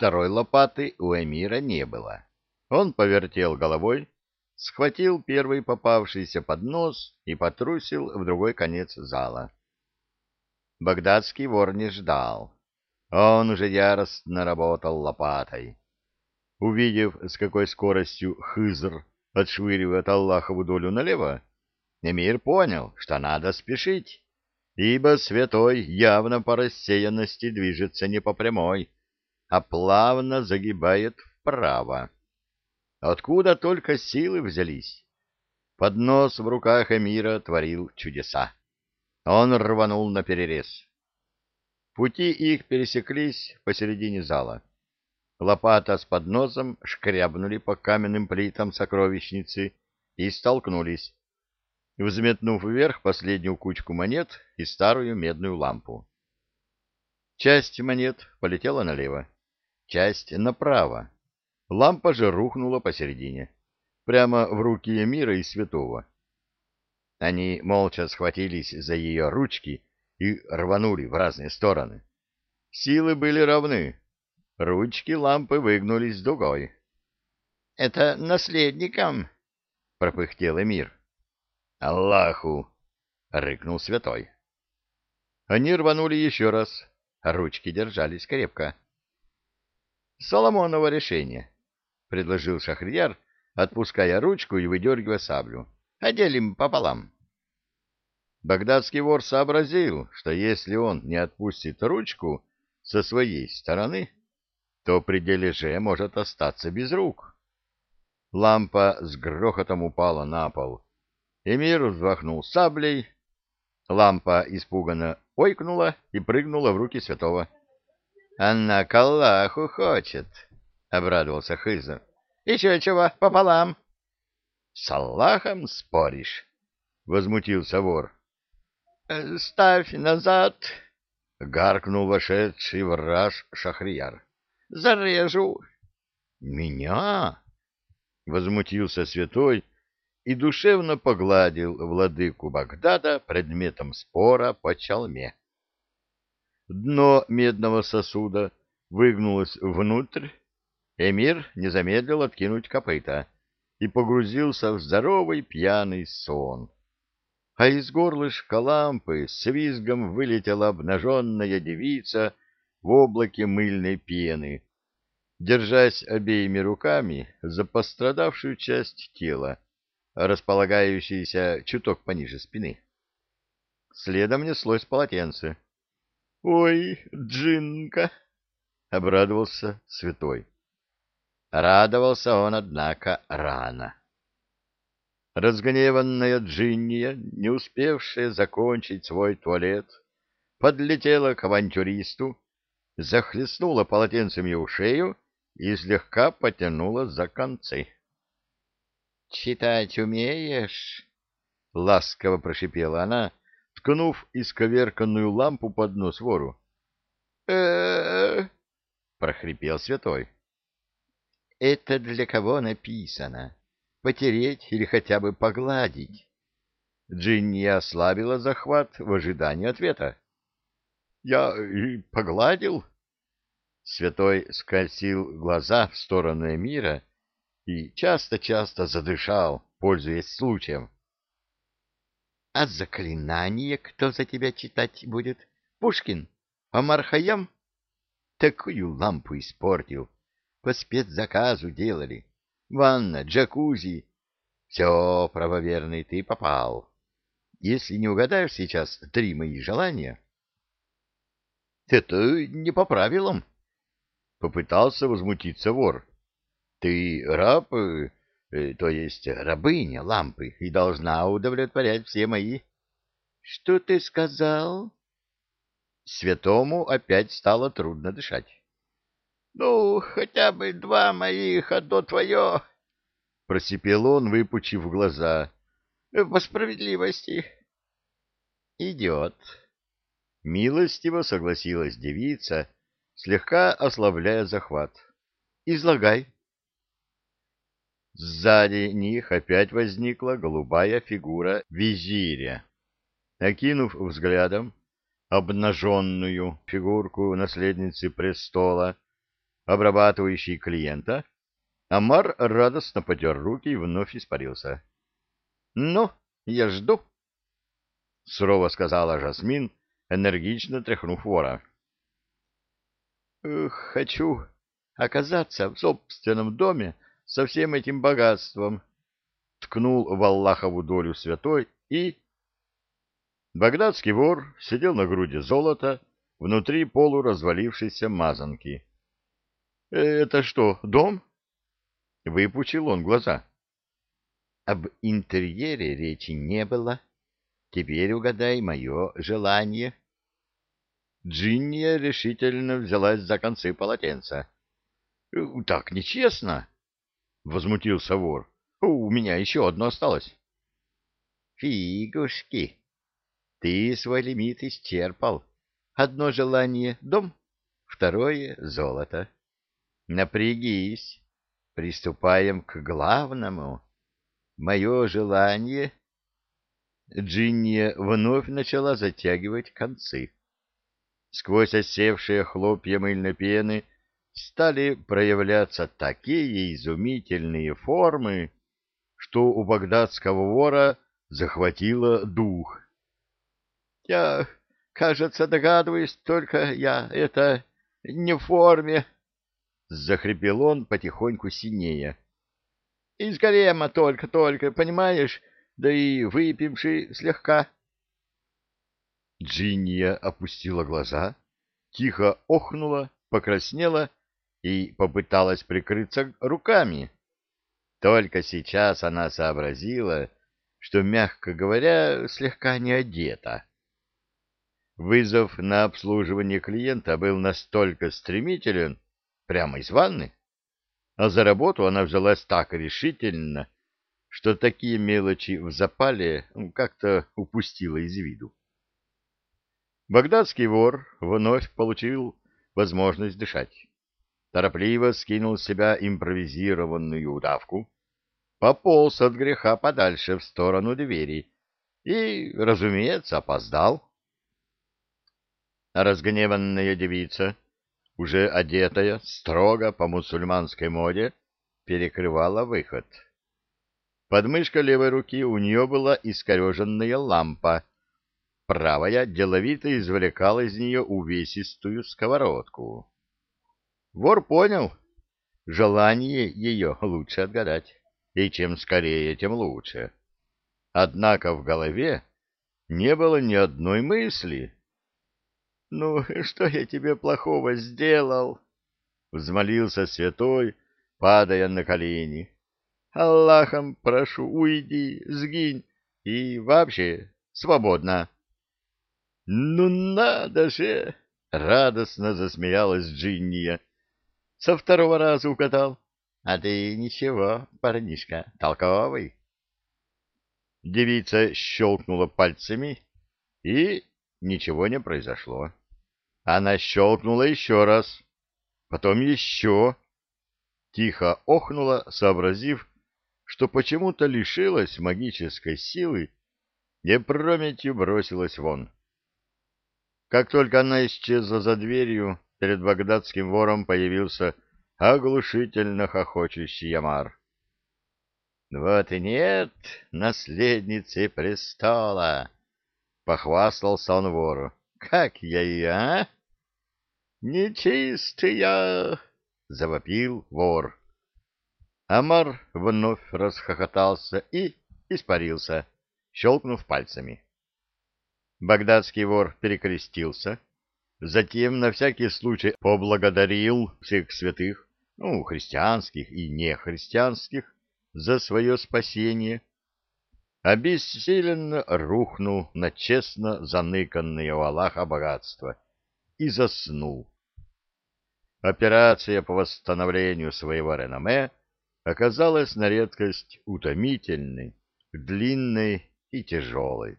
Второй лопаты у эмира не было. Он повертел головой, схватил первый попавшийся поднос и потрусил в другой конец зала. Багдадский вор не ждал. Он уже яростно работал лопатой. Увидев, с какой скоростью Хызр отшвыривает Аллахову долю налево, Эмир понял, что надо спешить, ибо святой явно по рассеянности движется не по прямой, а плавно загибает вправо. Откуда только силы взялись? Поднос в руках Эмира творил чудеса. Он рванул на перерез. Пути их пересеклись посередине зала. Лопата с подносом шкрябнули по каменным плитам сокровищницы и столкнулись, взметнув вверх последнюю кучку монет и старую медную лампу. Часть монет полетела налево, часть направо. Лампа же рухнула посередине, прямо в руки Эмира и Святого. Они молча схватились за ее ручки и рванули в разные стороны. Силы были равны. Ручки лампы выгнулись дугой. — Это наследникам, — пропыхтел Эмир. — Аллаху! — рыкнул святой. Они рванули еще раз, ручки держались крепко. — Соломоново решение, — предложил Шахрияр, отпуская ручку и выдергивая саблю. Поделим пополам. Багдадский вор сообразил, что если он не отпустит ручку со своей стороны, то при дележе может остаться без рук. Лампа с грохотом упала на пол. Эмир вздохнул саблей. Лампа испуганно ойкнула и прыгнула в руки святого. — Она к Аллаху хочет, — обрадовался Хыза. — Еще чего, пополам. —— С Аллахом споришь? — возмутился вор. — Ставь назад! — гаркнул вошедший в раж Шахрияр. — Зарежу! — Меня? — возмутился святой и душевно погладил владыку Багдада предметом спора по чалме. Дно медного сосуда выгнулось внутрь, эмир не замедлил откинуть копыта — и погрузился в здоровый пьяный сон. А из горлышка лампы с визгом вылетела обнаженная девица в облаке мыльной пены, держась обеими руками за пострадавшую часть тела, располагающуюся чуток пониже спины. Следом неслось полотенце. — Ой, Джинка! — обрадовался святой. Радовался он, однако, рано. Разгневанная Джинния, не успевшая закончить свой туалет, подлетела к авантюристу, захлестнула полотенцем его шею и слегка потянула за концы. — Читать умеешь? — ласково прошипела она, ткнув исковерканную лампу под нос вору. «Э — прохрипел святой. Это для кого написано? Потереть или хотя бы погладить? Джинни ослабила захват в ожидании ответа. — Я и погладил. Святой скользил глаза в сторону Эмира и часто-часто задышал, пользуясь случаем. — А заклинание кто за тебя читать будет? Пушкин? Амар Хаям? Такую лампу испортил. — по спецзаказу делали. Ванна, джакузи. Все, правоверный, ты попал. Если не угадаешь сейчас три мои желания... Это не по правилам. Попытался возмутиться вор. Ты раб, э, то есть рабыня лампы, и должна удовлетворять все мои. Что ты сказал? Святому опять стало трудно дышать. — Ну, хотя бы два моих, одно твое, — просипел он, выпучив глаза. — По справедливости. — Идет. Милостиво согласилась девица, слегка ослабляя захват. — Излагай. Сзади них опять возникла голубая фигура визиря. Окинув взглядом обнаженную фигурку наследницы престола, обрабатывающий клиента, Амар радостно потер руки и вновь испарился. — Ну, я жду, — сурово сказала Жасмин, энергично тряхнув вора. — Хочу оказаться в собственном доме со всем этим богатством, — ткнул в Аллахову долю святой и... Багдадский вор сидел на груди золота внутри полуразвалившейся мазанки. — Это что, дом? — выпучил он глаза. — Об интерьере речи не было. Теперь угадай мое желание. Джинния решительно взялась за концы полотенца. — Так нечестно! — возмутился вор. — У меня еще одно осталось. — Фигушки! Ты свой лимит исчерпал. Одно желание — дом, второе — золото. Напрягись, приступаем к главному. Мое желание... Джинния вновь начала затягивать концы. Сквозь осевшие хлопья мыльной пены стали проявляться такие изумительные формы, что у багдадского вора захватило дух. — Я Кажется, догадываюсь, только я это не в форме. Захрипел он потихоньку синее. Из гарема только-только, понимаешь, да и выпивший слегка. Джинния опустила глаза, тихо охнула, покраснела и попыталась прикрыться руками. Только сейчас она сообразила, что, мягко говоря, слегка не одета. Вызов на обслуживание клиента был настолько стремителен, прямо из ванны, а за работу она взялась так решительно, что такие мелочи в запале как-то упустила из виду. Багдадский вор вновь получил возможность дышать. Торопливо скинул с себя импровизированную удавку, пополз от греха подальше в сторону двери и, разумеется, опоздал. Разгневанная девица, уже одетая строго по мусульманской моде, перекрывала выход. Под мышкой левой руки у нее была искореженная лампа, правая деловито извлекала из нее увесистую сковородку. Вор понял, желание ее лучше отгадать, и чем скорее, тем лучше. Однако в голове не было ни одной мысли, ну, что я тебе плохого сделал? Взмолился святой, падая на колени. Аллахом прошу, уйди, сгинь и вообще свободно. Ну надо же! Радостно засмеялась Джинния. Со второго раза укатал. А ты ничего, парнишка, толковый. Девица щелкнула пальцами, и ничего не произошло. Она щелкнула еще раз, потом еще. Тихо охнула, сообразив, что почему-то лишилась магической силы и прометью бросилась вон. Как только она исчезла за дверью, перед багдадским вором появился оглушительно хохочущий Ямар. — Вот и нет наследницы престола! — похвастался он вору. Как я и а? Нечистая! Завопил вор. Амар вновь расхохотался и испарился, щелкнув пальцами. Багдадский вор перекрестился, затем на всякий случай поблагодарил всех святых, ну, христианских и нехристианских, за свое спасение обессиленно рухнул на честно заныканное у Аллаха богатство и заснул. Операция по восстановлению своего реноме оказалась на редкость утомительной, длинной и тяжелой.